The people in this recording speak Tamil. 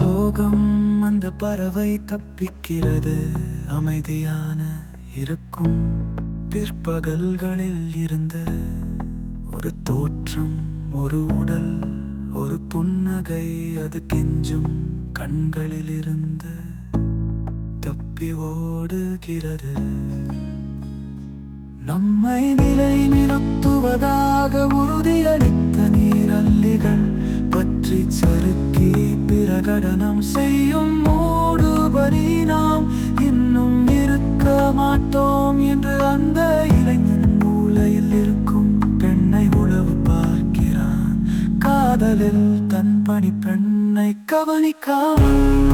சோகம் அந்த பறவை தப்பிக்கிறது. அமைதியான இருக்கும் பிற்பகல்களில் இருந்து. ஒரு தோற்றம் ஒரு உடல் ஒரு புன்னகை அது கெஞ்சும் கண்களிலிருந்து தப்பி ஓடுகிறது. நம்மை நிலை நிறுத்துவதாக உறுதியளித்த நீரல்லிகள் பிரகடனம் செய்யும் மூடுபடி நாம் இன்னும் இருக்க மாட்டோம் என்று அந்த இளைஞன் மூலையில் இருக்கும் பெண்ணை உழவு பார்க்கிறான். காதலில் தன் பணி பெண்ணை கவனிக்காமல்